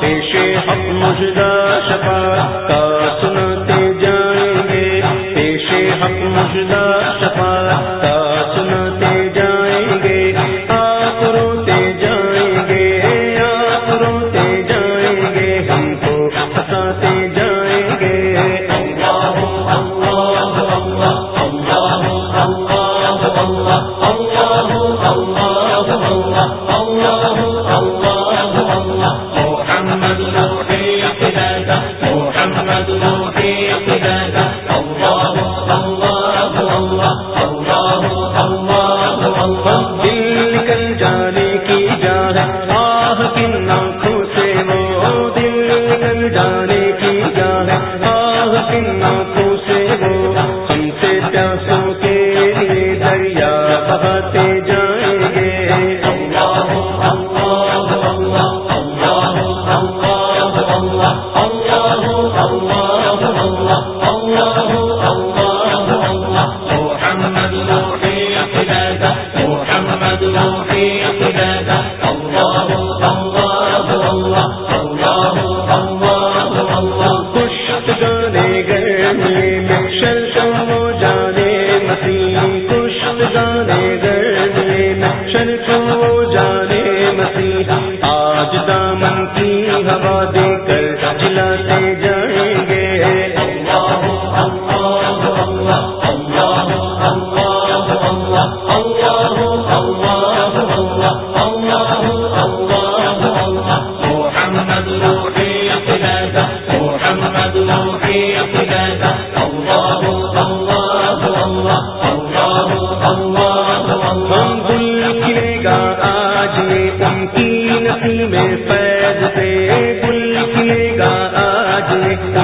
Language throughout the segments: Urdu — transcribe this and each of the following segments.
پیش حق مجدہ شفا نو کا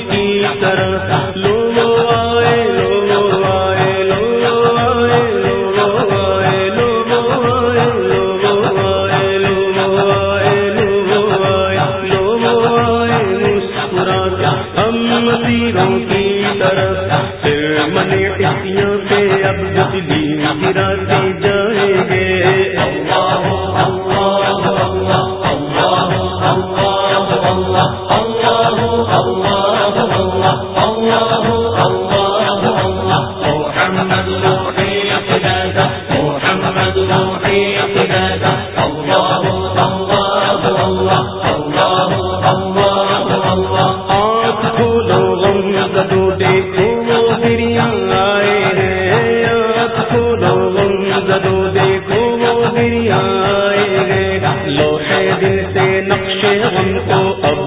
کی طرح لو گزری آئے ہیں آپ کھولو زدو دیکھو وہ گری آئے ہیں لوہے دل سے نقش غم کو اب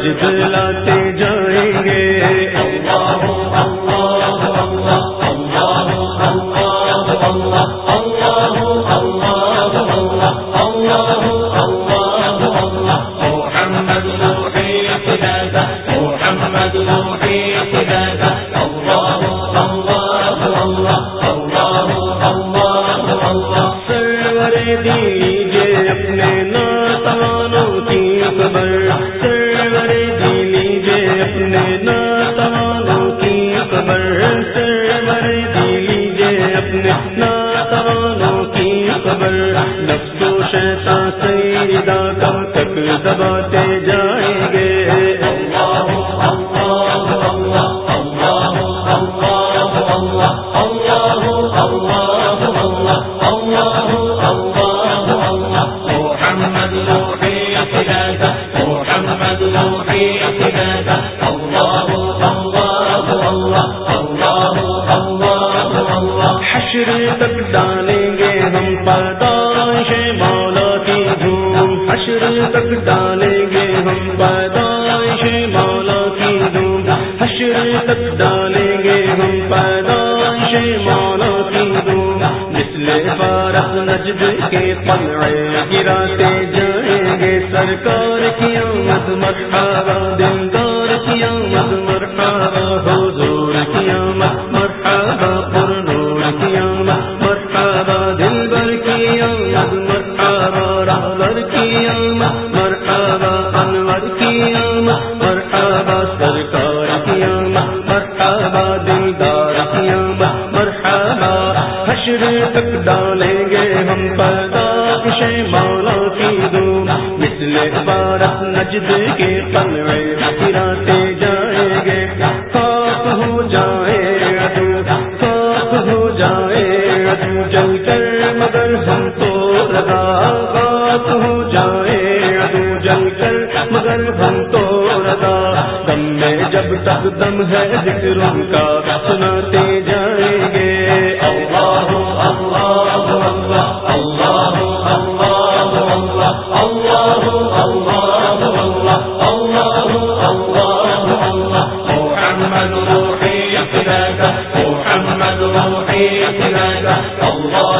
سجدلا محمد تک ڈالیں گے ہم پیدائش کی دھوم حشر تک ڈالیں گے ہم پیدائش کی دھوم حشر تک ڈالیں گے ہم پیدائش کی دھوم مثل بارہ کے پلڑے گراتے جائیں گے سرکار کی آمد مرحبا دے کر مگر ہم تو لگا خاک ہو جائے ادو جل کر مگر ہم تو لگا دم میں جب تک دم ہے ذکر کا سناتے جائیں گے اللہ اللہ اللہ اللہ محمد روحي فداك محمد روحي فداك الله